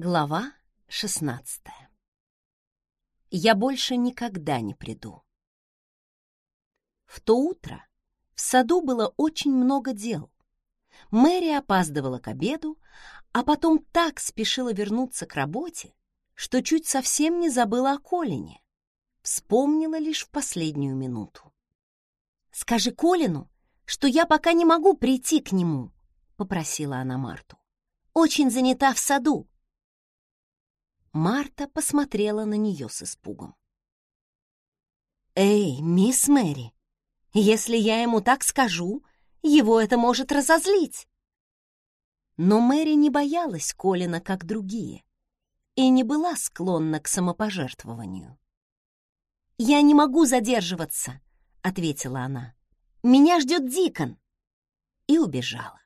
Глава 16 Я больше никогда не приду. В то утро в саду было очень много дел. Мэри опаздывала к обеду, а потом так спешила вернуться к работе, что чуть совсем не забыла о Колине. Вспомнила лишь в последнюю минуту. «Скажи Колину, что я пока не могу прийти к нему», — попросила она Марту. «Очень занята в саду». Марта посмотрела на нее с испугом. «Эй, мисс Мэри, если я ему так скажу, его это может разозлить». Но Мэри не боялась Колина, как другие, и не была склонна к самопожертвованию. «Я не могу задерживаться», — ответила она. «Меня ждет Дикон». И убежала.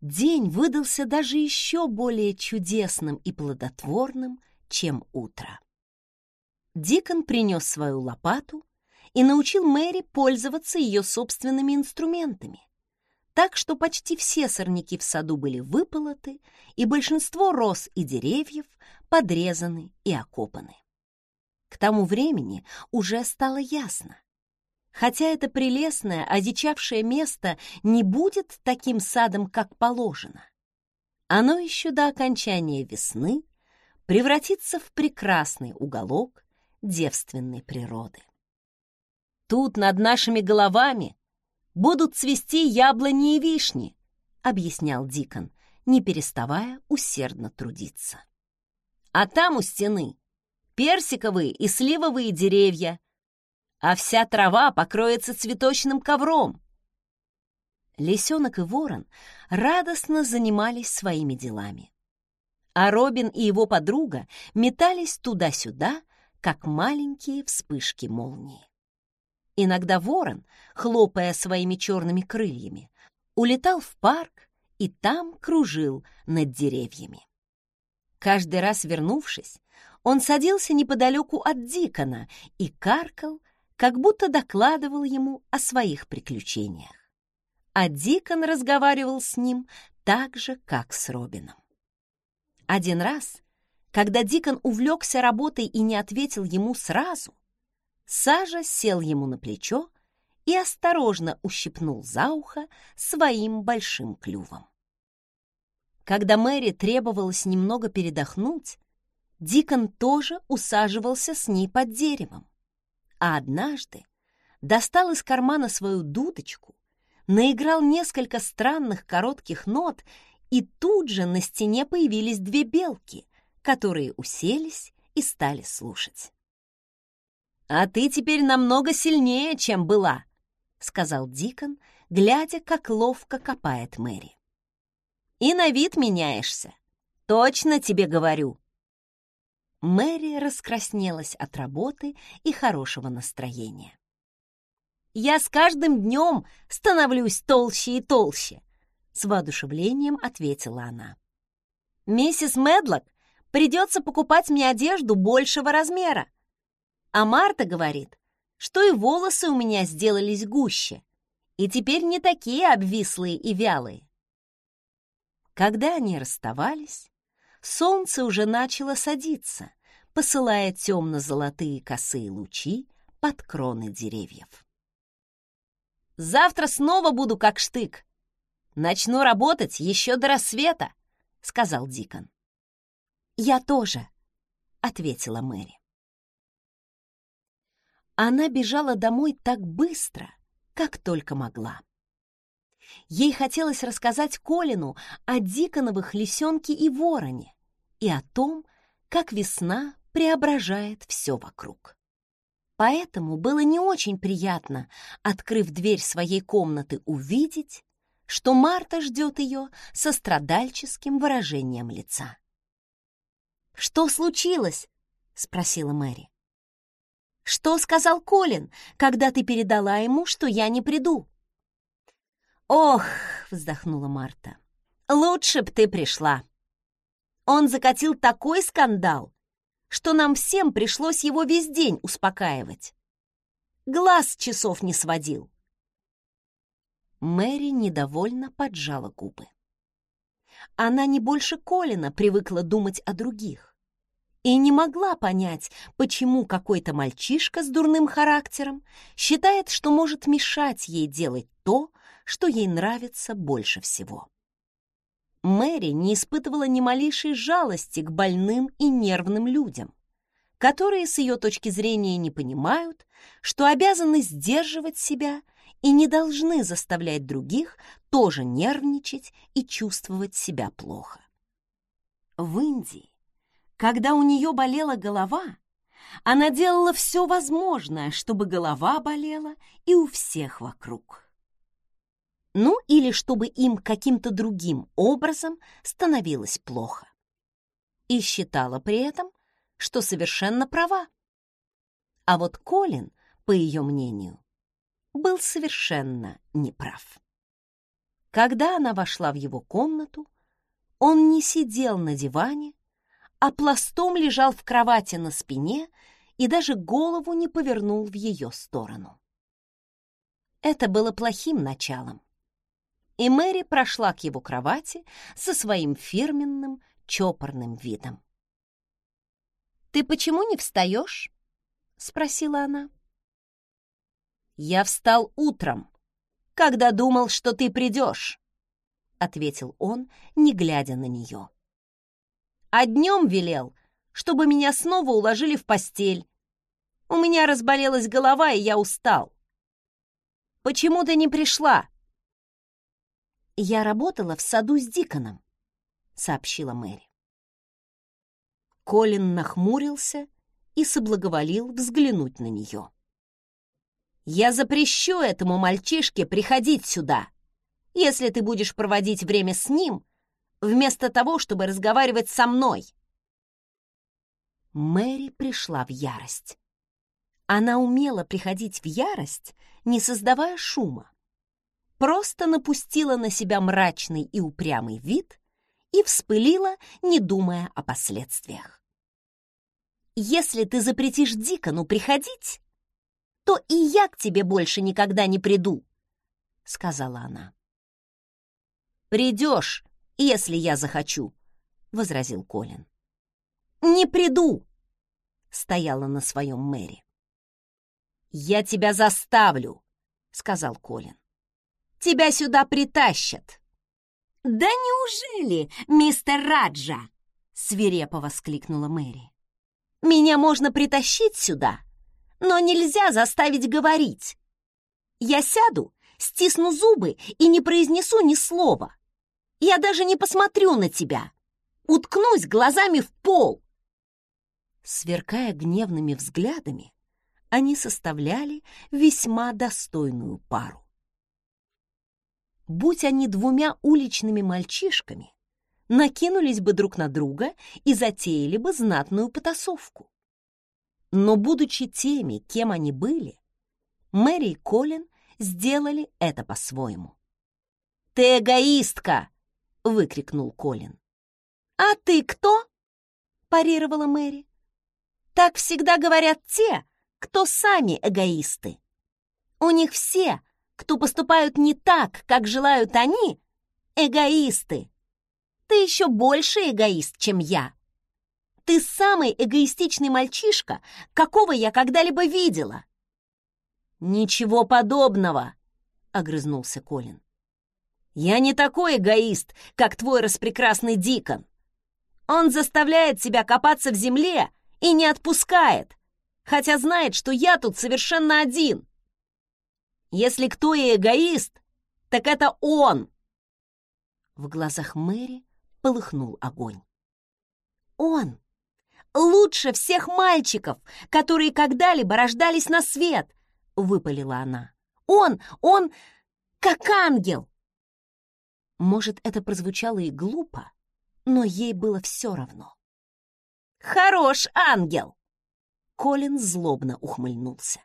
День выдался даже еще более чудесным и плодотворным, чем утро. Дикон принес свою лопату и научил Мэри пользоваться ее собственными инструментами, так что почти все сорняки в саду были выполоты, и большинство роз и деревьев подрезаны и окопаны. К тому времени уже стало ясно, Хотя это прелестное, одичавшее место не будет таким садом, как положено. Оно еще до окончания весны превратится в прекрасный уголок девственной природы. Тут над нашими головами будут цвести яблони и вишни, объяснял Дикон, не переставая усердно трудиться. А там у стены персиковые и сливовые деревья, а вся трава покроется цветочным ковром. Лисенок и ворон радостно занимались своими делами. А Робин и его подруга метались туда-сюда, как маленькие вспышки молнии. Иногда ворон, хлопая своими черными крыльями, улетал в парк и там кружил над деревьями. Каждый раз вернувшись, он садился неподалеку от Дикона и каркал, как будто докладывал ему о своих приключениях. А Дикон разговаривал с ним так же, как с Робином. Один раз, когда Дикон увлекся работой и не ответил ему сразу, Сажа сел ему на плечо и осторожно ущипнул за ухо своим большим клювом. Когда Мэри требовалось немного передохнуть, Дикон тоже усаживался с ней под деревом а однажды достал из кармана свою дудочку, наиграл несколько странных коротких нот, и тут же на стене появились две белки, которые уселись и стали слушать. «А ты теперь намного сильнее, чем была», — сказал Дикон, глядя, как ловко копает Мэри. «И на вид меняешься. Точно тебе говорю». Мэри раскраснелась от работы и хорошего настроения. «Я с каждым днем становлюсь толще и толще», — с воодушевлением ответила она. «Миссис Медлок придется покупать мне одежду большего размера. А Марта говорит, что и волосы у меня сделались гуще, и теперь не такие обвислые и вялые». Когда они расставались, солнце уже начало садиться, посылая темно-золотые косые лучи под кроны деревьев. «Завтра снова буду как штык. Начну работать еще до рассвета», — сказал Дикон. «Я тоже», — ответила Мэри. Она бежала домой так быстро, как только могла. Ей хотелось рассказать Колину о Диконовых лисенке и вороне и о том, как весна преображает все вокруг. Поэтому было не очень приятно, открыв дверь своей комнаты, увидеть, что Марта ждет ее со страдальческим выражением лица. «Что случилось?» — спросила Мэри. «Что сказал Колин, когда ты передала ему, что я не приду?» «Ох!» — вздохнула Марта. «Лучше б ты пришла!» Он закатил такой скандал, что нам всем пришлось его весь день успокаивать. Глаз часов не сводил. Мэри недовольно поджала губы. она не больше Колина привыкла думать о других и не могла понять, почему какой-то мальчишка с дурным характером считает, что может мешать ей делать то, что ей нравится больше всего. Мэри не испытывала ни малейшей жалости к больным и нервным людям, которые с ее точки зрения не понимают, что обязаны сдерживать себя и не должны заставлять других тоже нервничать и чувствовать себя плохо. В Индии, когда у нее болела голова, она делала все возможное, чтобы голова болела и у всех вокруг. Ну или чтобы им каким-то другим образом становилось плохо. И считала при этом, что совершенно права. А вот Колин, по ее мнению, был совершенно неправ. Когда она вошла в его комнату, он не сидел на диване, а пластом лежал в кровати на спине и даже голову не повернул в ее сторону. Это было плохим началом и Мэри прошла к его кровати со своим фирменным чопорным видом. «Ты почему не встаешь?» — спросила она. «Я встал утром, когда думал, что ты придешь», — ответил он, не глядя на нее. «А днем велел, чтобы меня снова уложили в постель. У меня разболелась голова, и я устал. Почему ты не пришла?» «Я работала в саду с Диконом», — сообщила Мэри. Колин нахмурился и соблаговолил взглянуть на нее. «Я запрещу этому мальчишке приходить сюда, если ты будешь проводить время с ним, вместо того, чтобы разговаривать со мной». Мэри пришла в ярость. Она умела приходить в ярость, не создавая шума просто напустила на себя мрачный и упрямый вид и вспылила, не думая о последствиях. «Если ты запретишь Дикону приходить, то и я к тебе больше никогда не приду», — сказала она. «Придешь, если я захочу», — возразил Колин. «Не приду», — стояла на своем Мэри. «Я тебя заставлю», — сказал Колин. Тебя сюда притащат!» «Да неужели, мистер Раджа?» — свирепо воскликнула Мэри. «Меня можно притащить сюда, но нельзя заставить говорить. Я сяду, стисну зубы и не произнесу ни слова. Я даже не посмотрю на тебя, уткнусь глазами в пол». Сверкая гневными взглядами, они составляли весьма достойную пару будь они двумя уличными мальчишками, накинулись бы друг на друга и затеяли бы знатную потасовку. Но, будучи теми, кем они были, Мэри и Колин сделали это по-своему. «Ты эгоистка!» — выкрикнул Колин. «А ты кто?» — парировала Мэри. «Так всегда говорят те, кто сами эгоисты. У них все кто поступают не так, как желают они, эгоисты. Ты еще больше эгоист, чем я. Ты самый эгоистичный мальчишка, какого я когда-либо видела. Ничего подобного, огрызнулся Колин. Я не такой эгоист, как твой распрекрасный Дикон. Он заставляет себя копаться в земле и не отпускает, хотя знает, что я тут совершенно один. Если кто и эгоист, так это он!» В глазах Мэри полыхнул огонь. «Он! Лучше всех мальчиков, которые когда-либо рождались на свет!» — выпалила она. «Он! Он как ангел!» Может, это прозвучало и глупо, но ей было все равно. «Хорош ангел!» Колин злобно ухмыльнулся.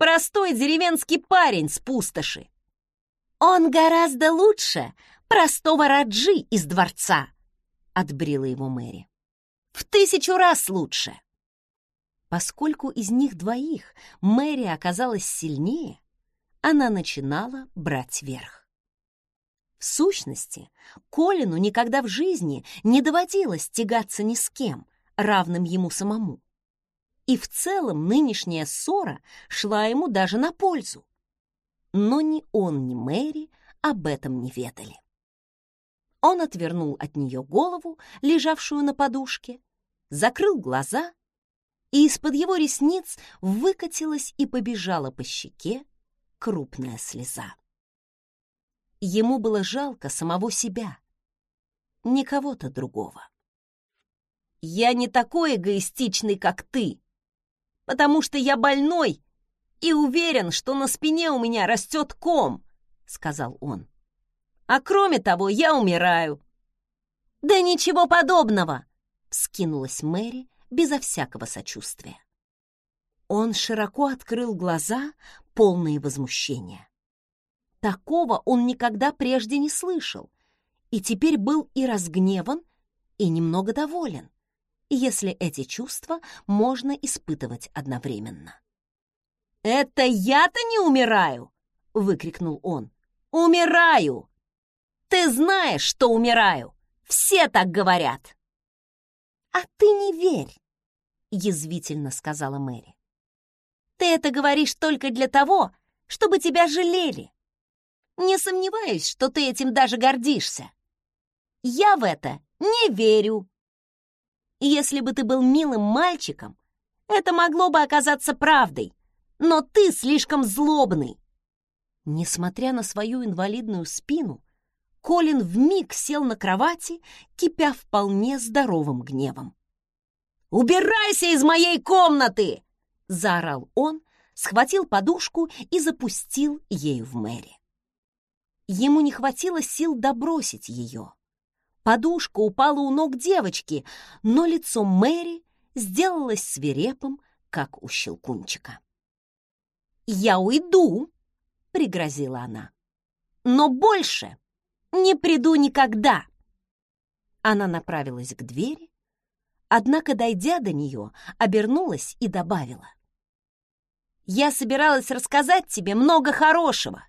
Простой деревенский парень с пустоши. Он гораздо лучше простого Раджи из дворца, отбрила его Мэри. В тысячу раз лучше. Поскольку из них двоих Мэри оказалась сильнее, она начинала брать верх. В сущности, Колину никогда в жизни не доводилось тягаться ни с кем, равным ему самому. И в целом нынешняя ссора шла ему даже на пользу. Но ни он, ни Мэри об этом не ведали. Он отвернул от нее голову, лежавшую на подушке, закрыл глаза, и из-под его ресниц выкатилась и побежала по щеке крупная слеза. Ему было жалко самого себя, не кого-то другого. «Я не такой эгоистичный, как ты, потому что я больной и уверен, что на спине у меня растет ком», — сказал он. «А кроме того, я умираю». «Да ничего подобного!» — скинулась Мэри безо всякого сочувствия. Он широко открыл глаза, полные возмущения. Такого он никогда прежде не слышал, и теперь был и разгневан, и немного доволен, если эти чувства можно испытывать одновременно. «Это я-то не умираю!» — выкрикнул он. «Умираю! Ты знаешь, что умираю! Все так говорят!» «А ты не верь!» — язвительно сказала Мэри. «Ты это говоришь только для того, чтобы тебя жалели. Не сомневаюсь, что ты этим даже гордишься. Я в это не верю. Если бы ты был милым мальчиком, это могло бы оказаться правдой, но ты слишком злобный. Несмотря на свою инвалидную спину, Колин вмиг сел на кровати, кипя вполне здоровым гневом. «Убирайся из моей комнаты!» — заорал он, схватил подушку и запустил ею в Мэри. Ему не хватило сил добросить ее. Подушка упала у ног девочки, но лицо Мэри сделалось свирепым, как у щелкунчика. «Я уйду!» — пригрозила она. «Но больше не приду никогда!» Она направилась к двери, однако, дойдя до нее, обернулась и добавила. «Я собиралась рассказать тебе много хорошего.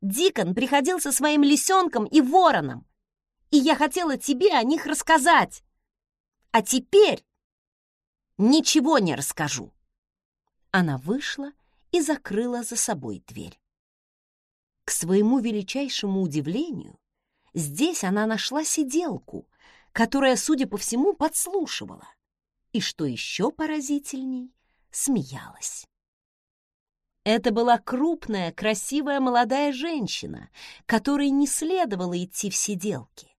Дикон приходил со своим лисенком и вороном, и я хотела тебе о них рассказать. А теперь ничего не расскажу». Она вышла и закрыла за собой дверь. К своему величайшему удивлению, здесь она нашла сиделку, которая, судя по всему, подслушивала, и, что еще поразительней, смеялась. Это была крупная, красивая молодая женщина, которой не следовало идти в сиделки,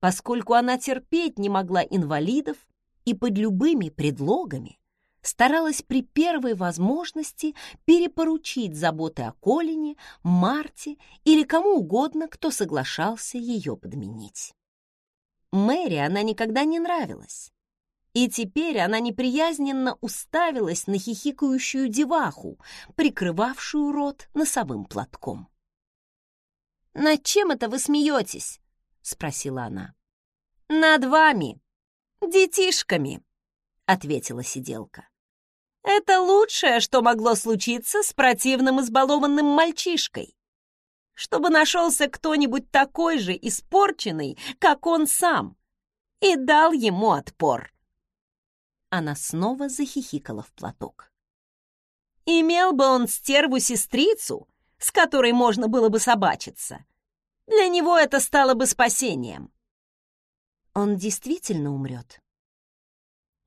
поскольку она терпеть не могла инвалидов и под любыми предлогами старалась при первой возможности перепоручить заботы о Колине, Марте или кому угодно, кто соглашался ее подменить. Мэри она никогда не нравилась, и теперь она неприязненно уставилась на хихикающую деваху, прикрывавшую рот носовым платком. «Над чем это вы смеетесь?» — спросила она. «Над вами, детишками», — ответила сиделка. Это лучшее, что могло случиться с противным избалованным мальчишкой. Чтобы нашелся кто-нибудь такой же испорченный, как он сам, и дал ему отпор. Она снова захихикала в платок. Имел бы он стерву-сестрицу, с которой можно было бы собачиться. Для него это стало бы спасением. Он действительно умрет?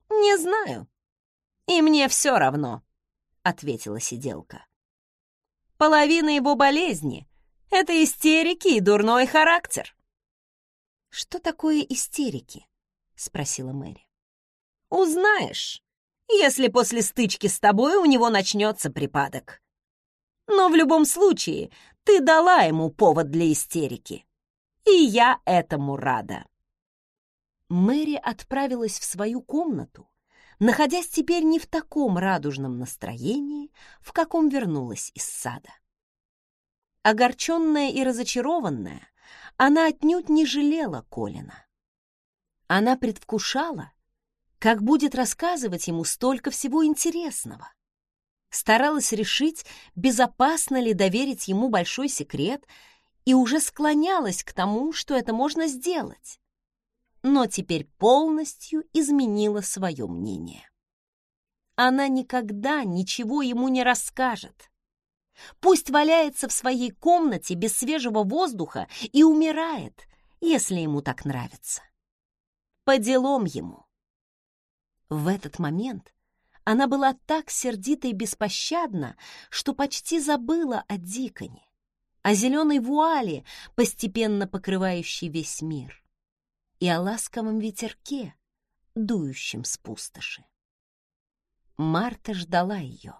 Не знаю. «И мне все равно», — ответила сиделка. «Половина его болезни — это истерики и дурной характер». «Что такое истерики?» — спросила Мэри. «Узнаешь, если после стычки с тобой у него начнется припадок. Но в любом случае ты дала ему повод для истерики, и я этому рада». Мэри отправилась в свою комнату, находясь теперь не в таком радужном настроении, в каком вернулась из сада. Огорченная и разочарованная, она отнюдь не жалела Колина. Она предвкушала, как будет рассказывать ему столько всего интересного. Старалась решить, безопасно ли доверить ему большой секрет и уже склонялась к тому, что это можно сделать, но теперь полностью изменила свое мнение. Она никогда ничего ему не расскажет. Пусть валяется в своей комнате без свежего воздуха и умирает, если ему так нравится. По делам ему. В этот момент она была так сердита и беспощадна, что почти забыла о Диконе, о зеленой вуале, постепенно покрывающей весь мир, и о ласковом ветерке, дующем с пустоши. Марта ждала ее.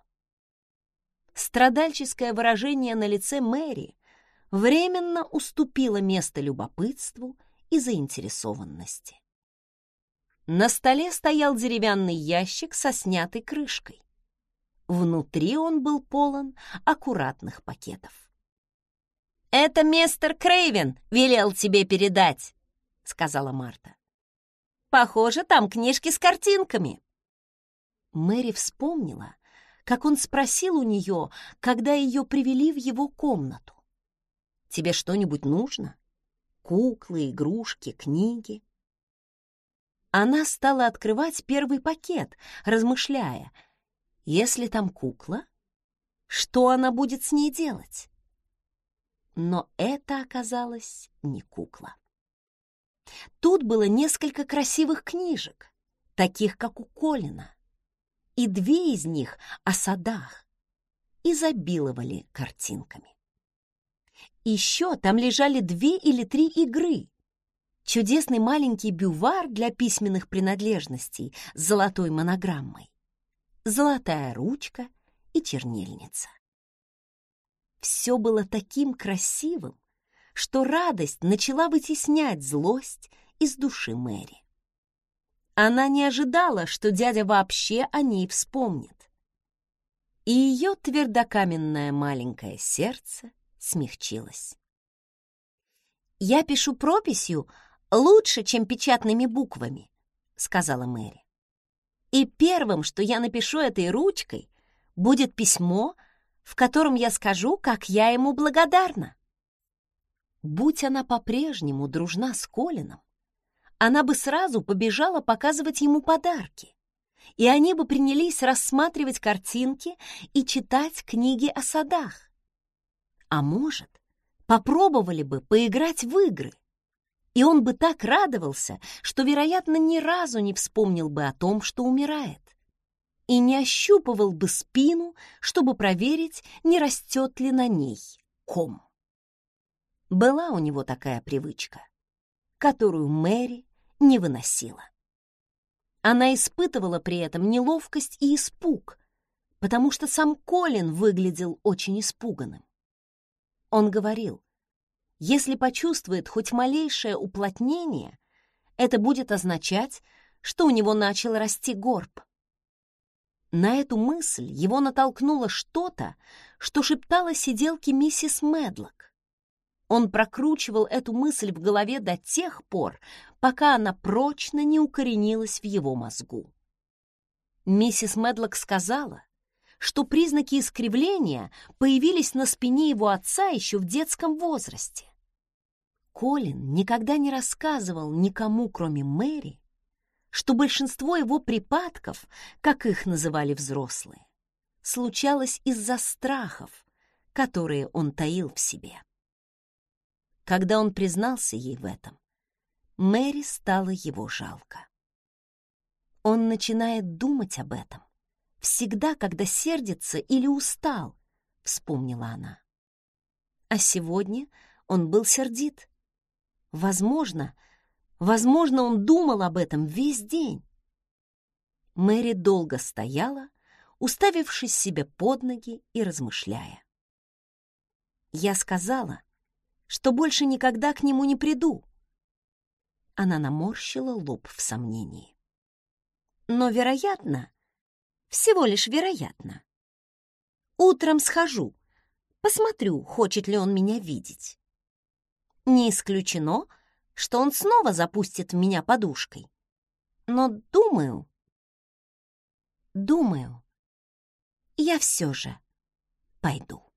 Страдальческое выражение на лице Мэри временно уступило место любопытству и заинтересованности. На столе стоял деревянный ящик со снятой крышкой. Внутри он был полон аккуратных пакетов. «Это мистер Крейвен велел тебе передать», — сказала Марта. «Похоже, там книжки с картинками». Мэри вспомнила, как он спросил у нее, когда ее привели в его комнату. «Тебе что-нибудь нужно? Куклы, игрушки, книги?» Она стала открывать первый пакет, размышляя, если там кукла, что она будет с ней делать? Но это оказалось не кукла. Тут было несколько красивых книжек, таких, как у Колина, и две из них о садах изобиловали картинками. Еще там лежали две или три игры, чудесный маленький бювар для письменных принадлежностей с золотой монограммой, золотая ручка и чернильница. Все было таким красивым, что радость начала вытеснять злость из души Мэри. Она не ожидала, что дядя вообще о ней вспомнит. И ее твердокаменное маленькое сердце смягчилось. «Я пишу прописью лучше, чем печатными буквами», — сказала Мэри. «И первым, что я напишу этой ручкой, будет письмо, в котором я скажу, как я ему благодарна». Будь она по-прежнему дружна с Колином, она бы сразу побежала показывать ему подарки, и они бы принялись рассматривать картинки и читать книги о садах. А может, попробовали бы поиграть в игры, и он бы так радовался, что, вероятно, ни разу не вспомнил бы о том, что умирает, и не ощупывал бы спину, чтобы проверить, не растет ли на ней ком. Была у него такая привычка, которую Мэри не выносила. Она испытывала при этом неловкость и испуг, потому что сам Колин выглядел очень испуганным. Он говорил, если почувствует хоть малейшее уплотнение, это будет означать, что у него начал расти горб. На эту мысль его натолкнуло что-то, что шептала сиделке миссис Медлок. Он прокручивал эту мысль в голове до тех пор, пока она прочно не укоренилась в его мозгу. Миссис Медлок сказала, что признаки искривления появились на спине его отца еще в детском возрасте. Колин никогда не рассказывал никому, кроме Мэри, что большинство его припадков, как их называли взрослые, случалось из-за страхов, которые он таил в себе. Когда он признался ей в этом, Мэри стало его жалко. Он начинает думать об этом всегда, когда сердится или устал, вспомнила она. А сегодня он был сердит. Возможно, возможно, он думал об этом весь день. Мэри долго стояла, уставившись себе под ноги и размышляя. Я сказала, что больше никогда к нему не приду. Она наморщила лоб в сомнении. Но, вероятно, всего лишь вероятно. Утром схожу, посмотрю, хочет ли он меня видеть. Не исключено, что он снова запустит меня подушкой. Но думаю, думаю, я все же пойду.